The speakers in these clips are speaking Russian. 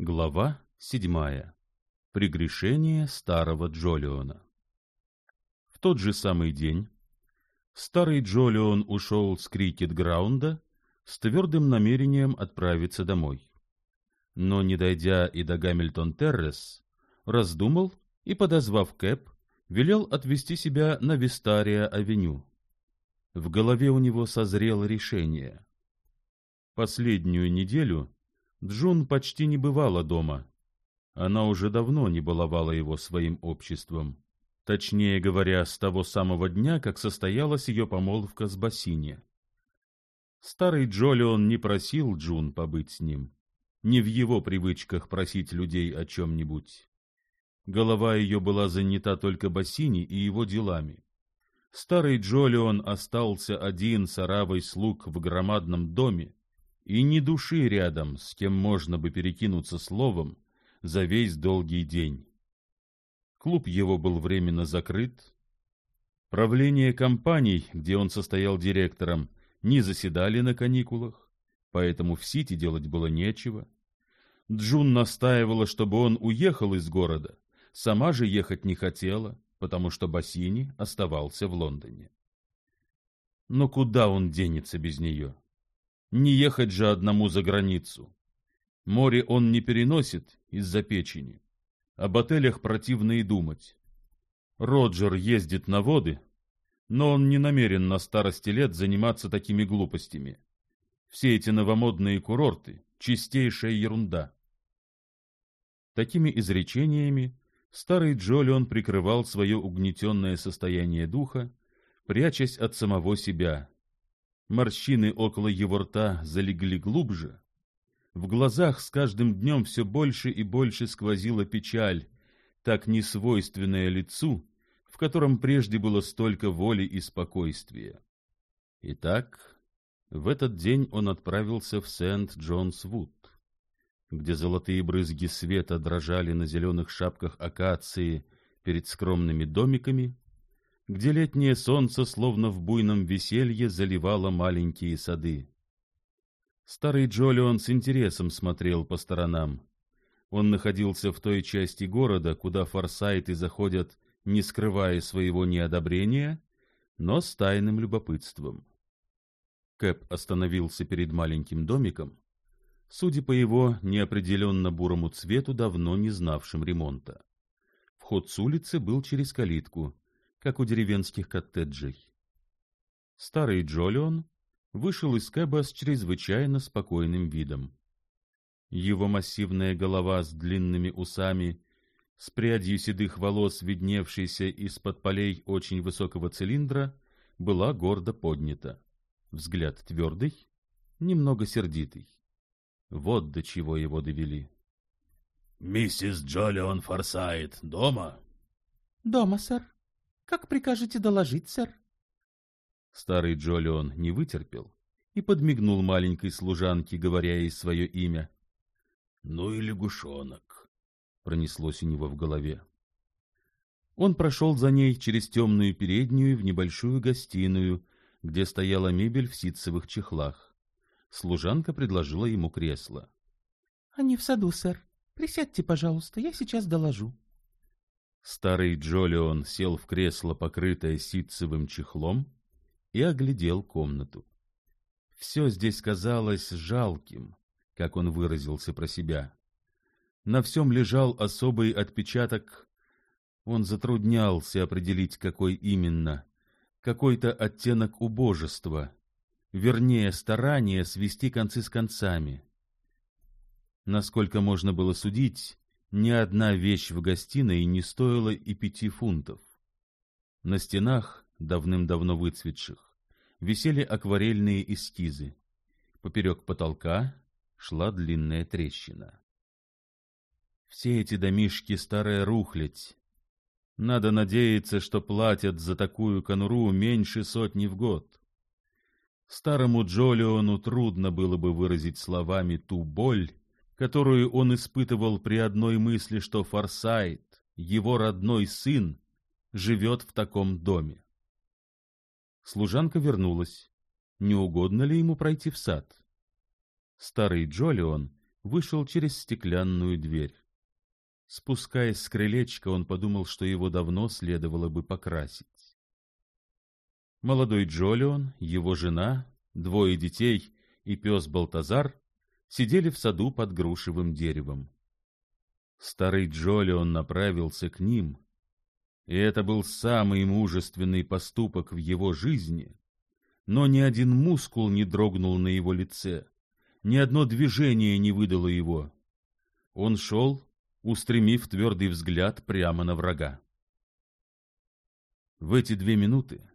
Глава седьмая. Прегрешение старого Джолиона. В тот же самый день старый Джолион ушел с крикет-граунда с твердым намерением отправиться домой. Но, не дойдя и до Гамильтон-Террес, раздумал и, подозвав Кэп, велел отвезти себя на Вистария-авеню. В голове у него созрело решение. Последнюю неделю — Джун почти не бывала дома. Она уже давно не баловала его своим обществом. Точнее говоря, с того самого дня, как состоялась ее помолвка с Бассини. Старый Джолион не просил Джун побыть с ним. Не в его привычках просить людей о чем-нибудь. Голова ее была занята только Бассини и его делами. Старый Джолион остался один с аравой слуг в громадном доме, и ни души рядом, с кем можно бы перекинуться словом за весь долгий день. Клуб его был временно закрыт. Правление компаний, где он состоял директором, не заседали на каникулах, поэтому в Сити делать было нечего. Джун настаивала, чтобы он уехал из города, сама же ехать не хотела, потому что Бассини оставался в Лондоне. Но куда он денется без нее? не ехать же одному за границу. Море он не переносит из-за печени. Об отелях противно и думать. Роджер ездит на воды, но он не намерен на старости лет заниматься такими глупостями. Все эти новомодные курорты — чистейшая ерунда. Такими изречениями старый Джолион прикрывал свое угнетенное состояние духа, прячась от самого себя, Морщины около его рта залегли глубже. В глазах с каждым днем все больше и больше сквозила печаль, так несвойственная лицу, в котором прежде было столько воли и спокойствия. Итак, в этот день он отправился в Сент-Джонс-Вуд, где золотые брызги света дрожали на зеленых шапках акации перед скромными домиками, где летнее солнце, словно в буйном веселье, заливало маленькие сады. Старый Джолион с интересом смотрел по сторонам. Он находился в той части города, куда форсайты заходят, не скрывая своего неодобрения, но с тайным любопытством. Кэп остановился перед маленьким домиком, судя по его неопределенно бурому цвету, давно не знавшим ремонта. Вход с улицы был через калитку — как у деревенских коттеджей. Старый Джолион вышел из кэба с чрезвычайно спокойным видом. Его массивная голова с длинными усами, с прядью седых волос, видневшейся из-под полей очень высокого цилиндра, была гордо поднята. Взгляд твердый, немного сердитый. Вот до чего его довели. — Миссис Джолион Форсайт дома? — Дома, сэр. Как прикажете доложить, сэр? Старый Джолион не вытерпел и подмигнул маленькой служанке, говоря ей свое имя. — Ну и лягушонок! — пронеслось у него в голове. Он прошел за ней через темную переднюю в небольшую гостиную, где стояла мебель в ситцевых чехлах. Служанка предложила ему кресло. — Они в саду, сэр. Присядьте, пожалуйста, я сейчас доложу. Старый Джолион сел в кресло, покрытое ситцевым чехлом, и оглядел комнату. Все здесь казалось жалким, как он выразился про себя. На всем лежал особый отпечаток, он затруднялся определить, какой именно, какой-то оттенок убожества, вернее, старание свести концы с концами. Насколько можно было судить, ни одна вещь в гостиной не стоила и пяти фунтов. На стенах, давным-давно выцветших, висели акварельные эскизы. Поперек потолка шла длинная трещина. Все эти домишки старая рухлядь. Надо надеяться, что платят за такую конуру меньше сотни в год. Старому Джолиону трудно было бы выразить словами ту боль, которую он испытывал при одной мысли, что Форсайт, его родной сын, живет в таком доме. Служанка вернулась. Не угодно ли ему пройти в сад? Старый Джолион вышел через стеклянную дверь. Спускаясь с крылечка, он подумал, что его давно следовало бы покрасить. Молодой Джолион, его жена, двое детей и пес Балтазар сидели в саду под грушевым деревом. Старый Джолион направился к ним, и это был самый мужественный поступок в его жизни, но ни один мускул не дрогнул на его лице, ни одно движение не выдало его. Он шел, устремив твердый взгляд прямо на врага. В эти две минуты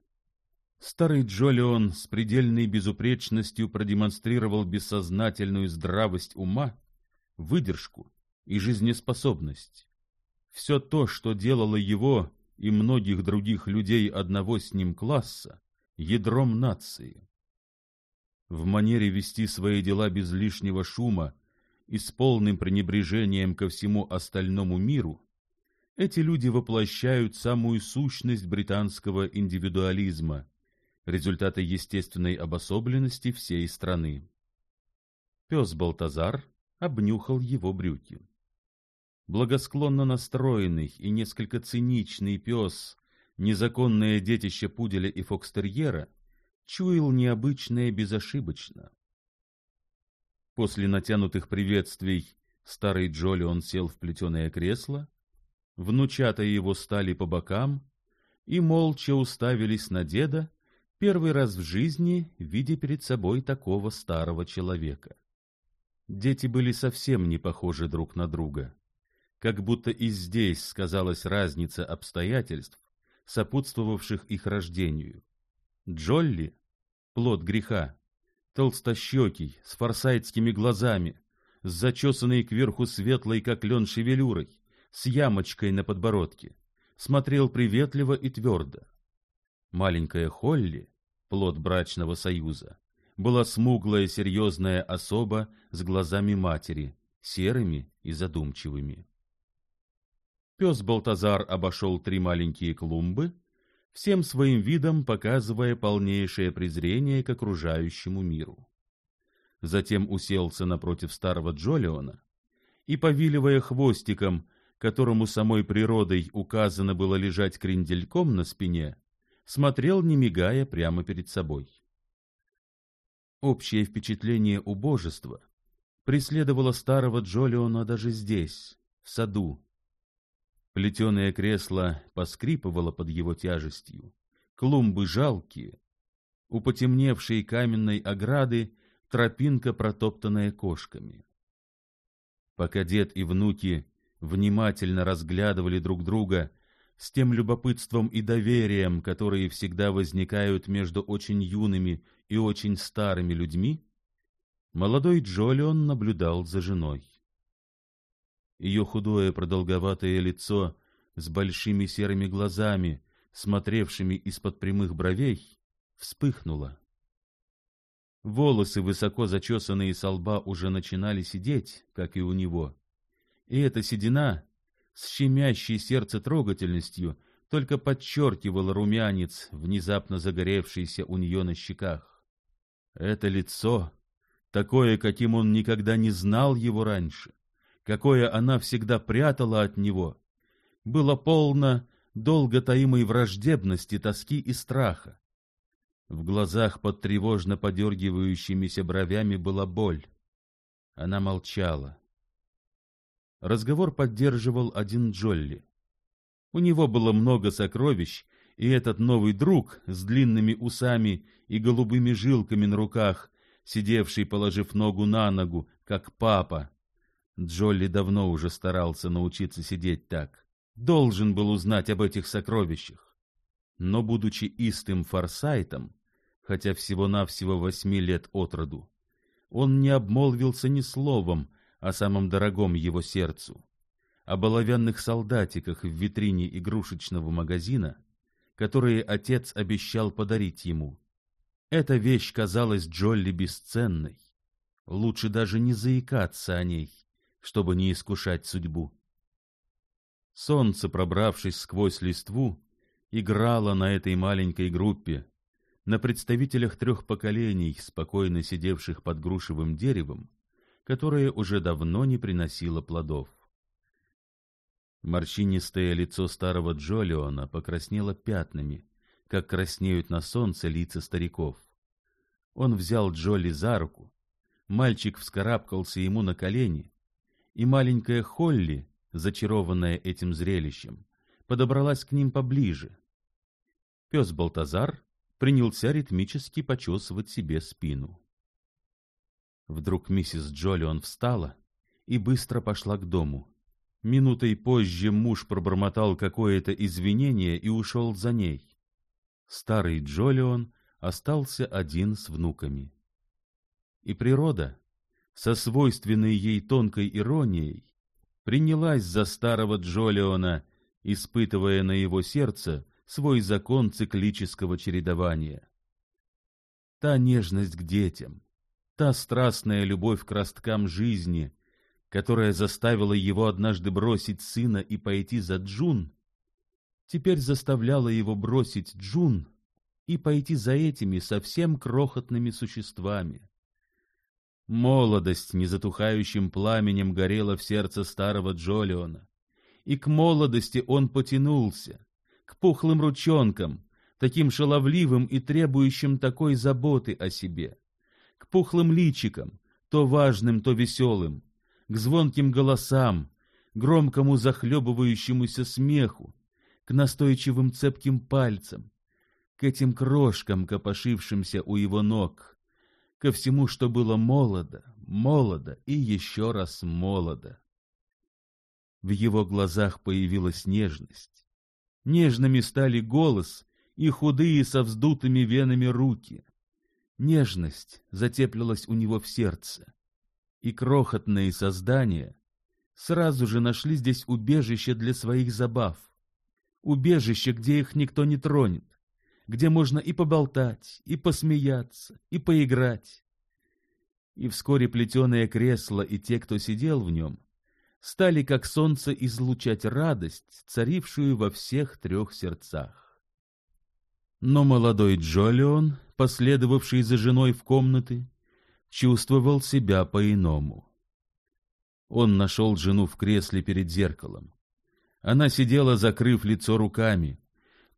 Старый Джолион с предельной безупречностью продемонстрировал бессознательную здравость ума, выдержку и жизнеспособность. Все то, что делало его и многих других людей одного с ним класса, ядром нации. В манере вести свои дела без лишнего шума и с полным пренебрежением ко всему остальному миру, эти люди воплощают самую сущность британского индивидуализма – результаты естественной обособленности всей страны. Пес Балтазар обнюхал его брюки. Благосклонно настроенный и несколько циничный пес, незаконное детище пуделя и фокстерьера, чуял необычное безошибочно. После натянутых приветствий старый Джолион сел в плетеное кресло, внучата его стали по бокам и молча уставились на деда, первый раз в жизни видя перед собой такого старого человека. Дети были совсем не похожи друг на друга. Как будто и здесь сказалась разница обстоятельств, сопутствовавших их рождению. Джолли, плод греха, толстощекий, с форсайтскими глазами, с зачесанной кверху светлой, как лен, шевелюрой, с ямочкой на подбородке, смотрел приветливо и твердо. Маленькая Холли, Плод брачного союза, была смуглая серьезная особа с глазами матери, серыми и задумчивыми. Пес Балтазар обошел три маленькие клумбы, всем своим видом показывая полнейшее презрение к окружающему миру. Затем уселся напротив старого Джолиона и, повиливая хвостиком, которому самой природой указано было лежать крендельком на спине, смотрел, не мигая, прямо перед собой. Общее впечатление убожества преследовало старого Джолиона даже здесь, в саду. Плетеное кресло поскрипывало под его тяжестью, клумбы жалкие, у потемневшей каменной ограды тропинка, протоптанная кошками. Пока дед и внуки внимательно разглядывали друг друга с тем любопытством и доверием, которые всегда возникают между очень юными и очень старыми людьми, молодой Джолион наблюдал за женой. Ее худое продолговатое лицо с большими серыми глазами, смотревшими из-под прямых бровей, вспыхнуло. Волосы, высоко зачесанные со лба, уже начинали сидеть, как и у него, и эта седина с щемящее сердце трогательностью, только подчеркивал румянец, внезапно загоревшийся у нее на щеках. Это лицо, такое, каким он никогда не знал его раньше, какое она всегда прятала от него, было полно долго таимой враждебности, тоски и страха. В глазах под тревожно подергивающимися бровями была боль. Она молчала разговор поддерживал один Джолли. У него было много сокровищ, и этот новый друг с длинными усами и голубыми жилками на руках, сидевший, положив ногу на ногу, как папа. Джолли давно уже старался научиться сидеть так. Должен был узнать об этих сокровищах. Но, будучи истым форсайтом, хотя всего-навсего восьми лет от роду, он не обмолвился ни словом о самом дорогом его сердцу, а об оловянных солдатиках в витрине игрушечного магазина, которые отец обещал подарить ему. Эта вещь казалась Джолли бесценной. Лучше даже не заикаться о ней, чтобы не искушать судьбу. Солнце, пробравшись сквозь листву, играло на этой маленькой группе, на представителях трех поколений, спокойно сидевших под грушевым деревом, которое уже давно не приносило плодов. Морщинистое лицо старого Джолиона покраснело пятнами, как краснеют на солнце лица стариков. Он взял Джоли за руку, мальчик вскарабкался ему на колени, и маленькая Холли, зачарованная этим зрелищем, подобралась к ним поближе. Пес Балтазар принялся ритмически почесывать себе спину. Вдруг миссис Джолион встала и быстро пошла к дому. Минутой позже муж пробормотал какое-то извинение и ушел за ней. Старый Джолион остался один с внуками. И природа, со свойственной ей тонкой иронией, принялась за старого Джолиона, испытывая на его сердце свой закон циклического чередования. Та нежность к детям, та страстная любовь к росткам жизни, которая заставила его однажды бросить сына и пойти за Джун, теперь заставляла его бросить Джун и пойти за этими совсем крохотными существами. Молодость незатухающим пламенем горела в сердце старого Джолиона, и к молодости он потянулся, к пухлым ручонкам, таким шаловливым и требующим такой заботы о себе пухлым личиком, то важным, то веселым, к звонким голосам, громкому захлебывающемуся смеху, к настойчивым цепким пальцам, к этим крошкам, копошившимся у его ног, ко всему, что было молодо, молодо и еще раз молодо. В его глазах появилась нежность. Нежными стали голос и худые со вздутыми венами руки, Нежность затеплилась у него в сердце, и крохотные создания сразу же нашли здесь убежище для своих забав, убежище, где их никто не тронет, где можно и поболтать, и посмеяться, и поиграть. И вскоре плетеное кресло и те, кто сидел в нем, стали как солнце излучать радость, царившую во всех трех сердцах. Но молодой Джолион, последовавший за женой в комнаты, чувствовал себя по-иному. Он нашел жену в кресле перед зеркалом. Она сидела, закрыв лицо руками.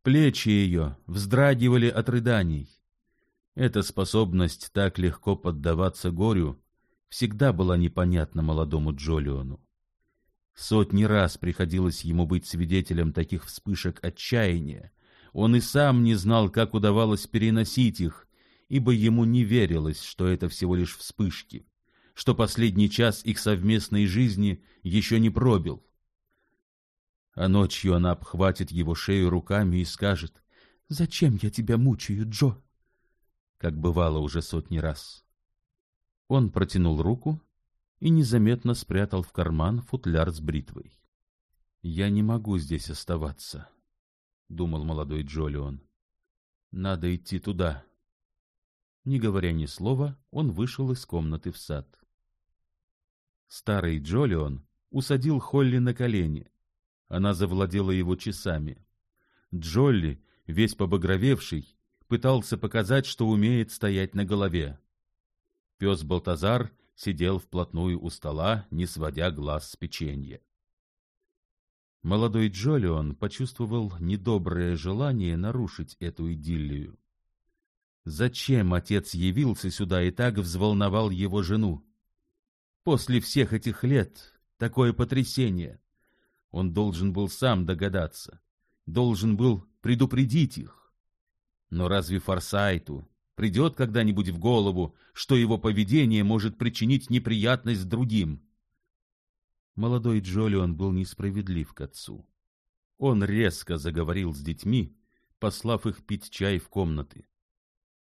Плечи ее вздрагивали от рыданий. Эта способность так легко поддаваться горю всегда была непонятна молодому Джолиону. Сотни раз приходилось ему быть свидетелем таких вспышек отчаяния, он и сам не знал, как удавалось переносить их, ибо ему не верилось, что это всего лишь вспышки, что последний час их совместной жизни еще не пробил. А ночью она обхватит его шею руками и скажет «Зачем я тебя мучаю, Джо?» Как бывало уже сотни раз. Он протянул руку и незаметно спрятал в карман футляр с бритвой. «Я не могу здесь оставаться», думал молодой Джолион. Надо идти туда. Не говоря ни слова, он вышел из комнаты в сад. Старый Джолион усадил Холли на колени. Она завладела его часами. Джолли, весь побагровевший, пытался показать, что умеет стоять на голове. Пес Балтазар сидел вплотную у стола, не сводя глаз с печенья. Молодой Джолион почувствовал недоброе желание нарушить эту идиллию. Зачем отец явился сюда и так взволновал его жену? После всех этих лет такое потрясение. Он должен был сам догадаться, должен был предупредить их. Но разве Форсайту придет когда-нибудь в голову, что его поведение может причинить неприятность другим? молодой Джолион был несправедлив к отцу. Он резко заговорил с детьми, послав их пить чай в комнаты.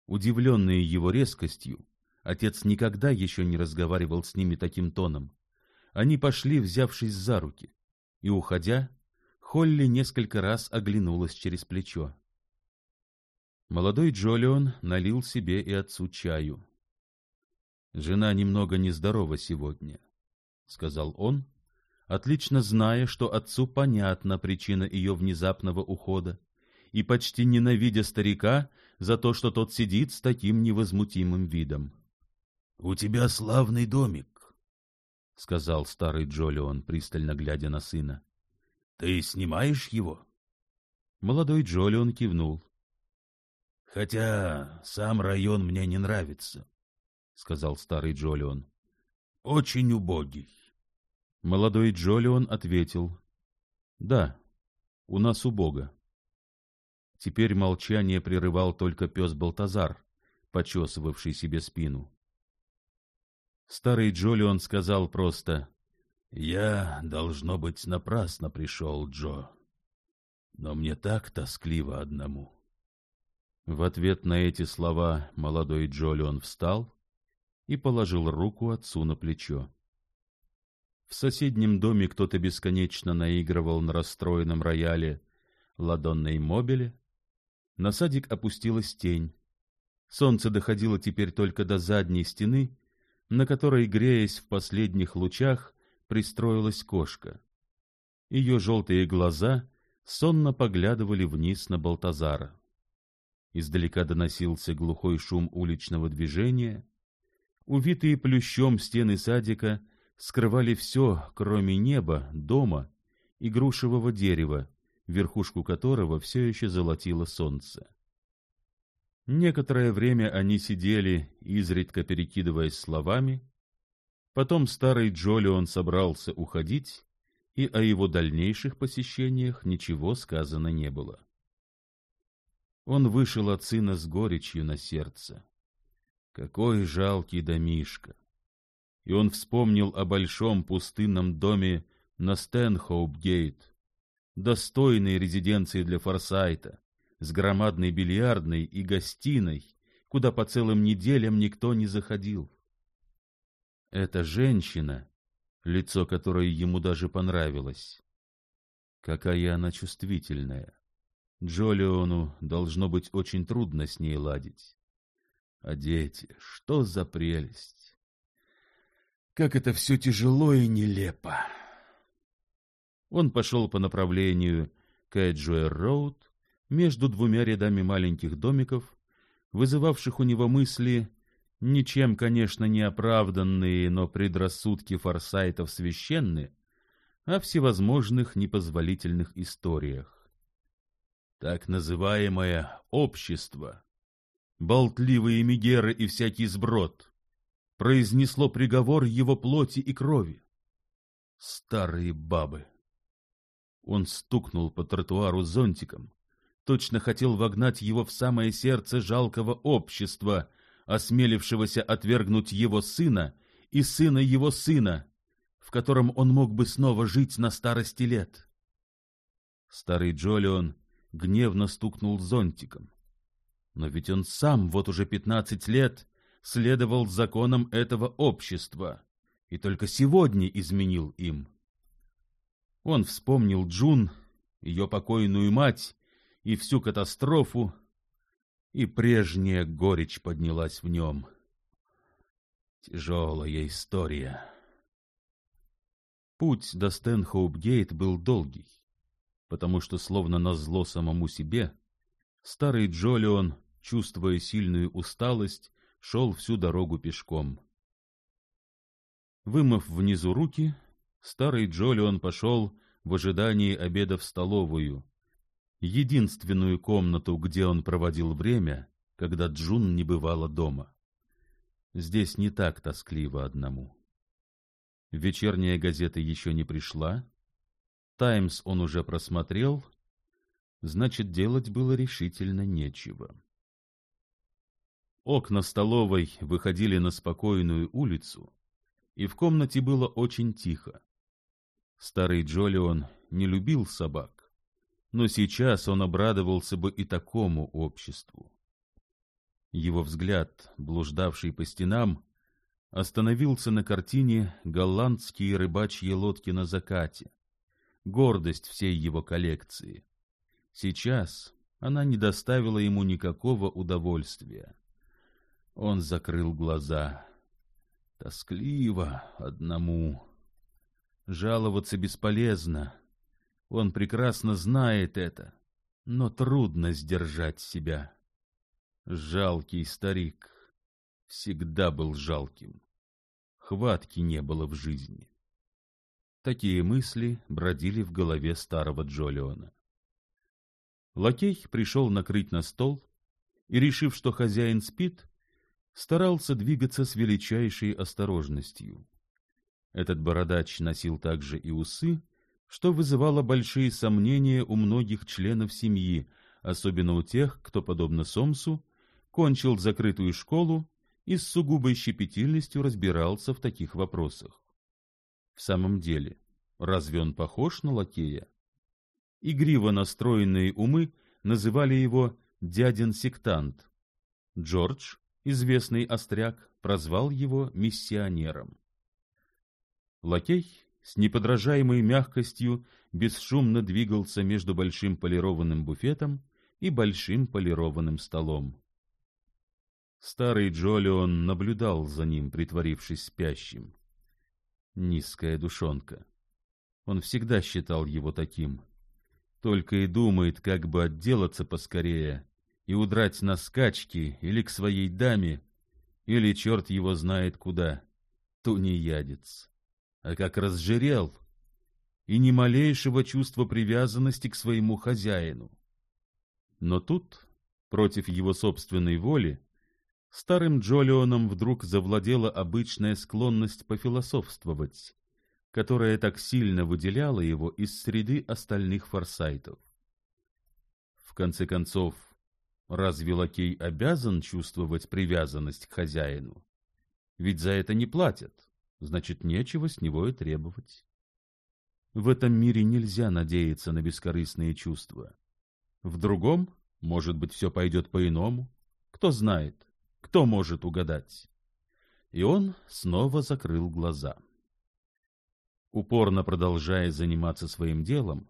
Удивленные его резкостью, отец никогда еще не разговаривал с ними таким тоном. Они пошли, взявшись за руки, и, уходя, Холли несколько раз оглянулась через плечо. Молодой Джолион налил себе и отцу чаю. «Жена немного нездорова сегодня», — сказал он, отлично зная, что отцу понятна причина ее внезапного ухода, и почти ненавидя старика за то, что тот сидит с таким невозмутимым видом. — У тебя славный домик, — сказал старый Джолион, пристально глядя на сына. — Ты снимаешь его? Молодой Джолион кивнул. — Хотя сам район мне не нравится, — сказал старый Джолион. — Очень убогий. Молодой Джолион ответил, «Да, у нас у Бога". Теперь молчание прерывал только пес Балтазар, почесывавший себе спину. Старый Джолион сказал просто, «Я, должно быть, напрасно пришел, Джо, но мне так тоскливо одному». В ответ на эти слова молодой Джолион встал и положил руку отцу на плечо. В соседнем доме кто-то бесконечно наигрывал на расстроенном рояле ладонной мобили. На садик опустилась тень. Солнце доходило теперь только до задней стены, на которой, греясь в последних лучах, пристроилась кошка. Ее желтые глаза сонно поглядывали вниз на Балтазара. Издалека доносился глухой шум уличного движения. Увитые плющом стены садика скрывали все, кроме неба, дома и грушевого дерева, верхушку которого все еще золотило солнце. Некоторое время они сидели, изредка перекидываясь словами. Потом старый Джолион собрался уходить, и о его дальнейших посещениях ничего сказано не было. Он вышел от сына с горечью на сердце. Какой жалкий домишко! и он вспомнил о большом пустынном доме на Стэнхоуп-гейт, достойной резиденции для Форсайта, с громадной бильярдной и гостиной, куда по целым неделям никто не заходил. Эта женщина, лицо которой ему даже понравилось, какая она чувствительная. Джолиону должно быть очень трудно с ней ладить. А дети, что за прелесть! Как это все тяжело и нелепо. Он пошел по направлению к Эджуэр-Роуд между двумя рядами маленьких домиков, вызывавших у него мысли, ничем, конечно, не оправданные, но предрассудки форсайтов священны, о всевозможных непозволительных историях. Так называемое «общество», болтливые мигеры и всякий сброд — произнесло приговор его плоти и крови. Старые бабы. Он стукнул по тротуару зонтиком, точно хотел вогнать его в самое сердце жалкого общества, осмелившегося отвергнуть его сына и сына его сына, в котором он мог бы снова жить на старости лет. Старый Джолион гневно стукнул зонтиком. Но ведь он сам вот уже пятнадцать лет следовал законам этого общества и только сегодня изменил им. Он вспомнил Джун, ее покойную мать и всю катастрофу, и прежняя горечь поднялась в нем. Тяжелая история. Путь до Стэнхоуп-Гейт был долгий, потому что, словно назло самому себе, старый Джолион, чувствуя сильную усталость, шел всю дорогу пешком. Вымыв внизу руки, старый Джолион пошел в ожидании обеда в столовую, единственную комнату, где он проводил время, когда Джун не бывала дома. Здесь не так тоскливо одному. Вечерняя газета еще не пришла, «Таймс» он уже просмотрел, значит, делать было решительно нечего. Окна столовой выходили на спокойную улицу, и в комнате было очень тихо. Старый Джолион не любил собак, но сейчас он обрадовался бы и такому обществу. Его взгляд, блуждавший по стенам, остановился на картине «Голландские рыбачьи лодки на закате», гордость всей его коллекции. Сейчас она не доставила ему никакого удовольствия. Он закрыл глаза. Тоскливо, одному. Жаловаться бесполезно. Он прекрасно знает это, но трудно сдержать себя. Жалкий старик всегда был жалким. Хватки не было в жизни. Такие мысли бродили в голове старого Джолиона. Лакей пришел накрыть на стол и, решив, что хозяин спит, старался двигаться с величайшей осторожностью. Этот бородач носил также и усы, что вызывало большие сомнения у многих членов семьи, особенно у тех, кто, подобно Сомсу, кончил закрытую школу и с сугубой щепетильностью разбирался в таких вопросах. В самом деле, разве он похож на лакея? Игриво настроенные умы называли его «дядин сектант», Джордж известный остряк прозвал его миссионером. Лакей с неподражаемой мягкостью бесшумно двигался между большим полированным буфетом и большим полированным столом. Старый Джолион наблюдал за ним, притворившись спящим. Низкая душонка. Он всегда считал его таким. Только и думает, как бы отделаться поскорее и удрать на скачки или к своей даме, или черт его знает куда, тунеядец. А как разжирел, и ни малейшего чувства привязанности к своему хозяину. Но тут, против его собственной воли, старым Джолионом вдруг завладела обычная склонность пофилософствовать, которая так сильно выделяла его из среды остальных форсайтов. В конце концов, Разве лакей обязан чувствовать привязанность к хозяину? Ведь за это не платят, значит, нечего с него и требовать. В этом мире нельзя надеяться на бескорыстные чувства. В другом, может быть, все пойдет по-иному. Кто знает, кто может угадать? И он снова закрыл глаза. Упорно продолжая заниматься своим делом,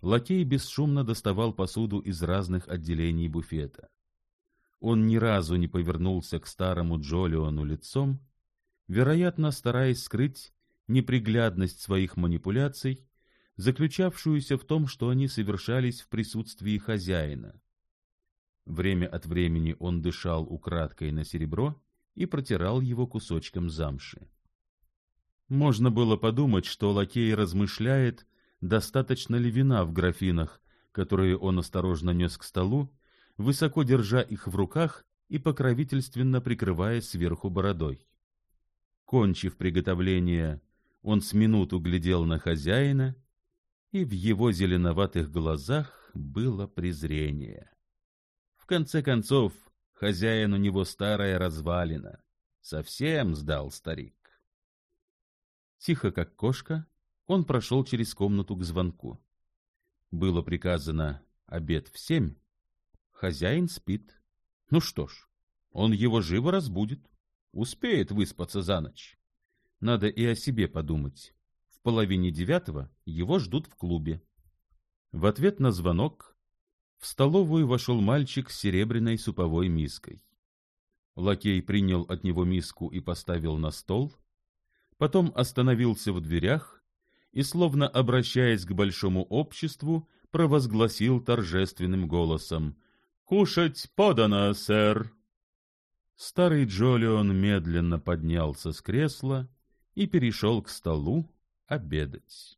Лакей бесшумно доставал посуду из разных отделений буфета. Он ни разу не повернулся к старому Джолиону лицом, вероятно, стараясь скрыть неприглядность своих манипуляций, заключавшуюся в том, что они совершались в присутствии хозяина. Время от времени он дышал украдкой на серебро и протирал его кусочком замши. Можно было подумать, что лакей размышляет достаточно ли вина в графинах, которые он осторожно нес к столу, высоко держа их в руках и покровительственно прикрывая сверху бородой. Кончив приготовление, он с минуту глядел на хозяина, и в его зеленоватых глазах было презрение. В конце концов, хозяин у него старая развалина. Совсем сдал старик. Тихо, как кошка, он прошел через комнату к звонку. Было приказано обед в семь. Хозяин спит. Ну что ж, он его живо разбудит. Успеет выспаться за ночь. Надо и о себе подумать. В половине девятого его ждут в клубе. В ответ на звонок в столовую вошел мальчик с серебряной суповой миской. Лакей принял от него миску и поставил на стол, потом остановился в дверях и, словно обращаясь к большому обществу, провозгласил торжественным голосом «Кушать подано, сэр!» Старый Джолион медленно поднялся с кресла и перешел к столу обедать.